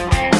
kepalsuan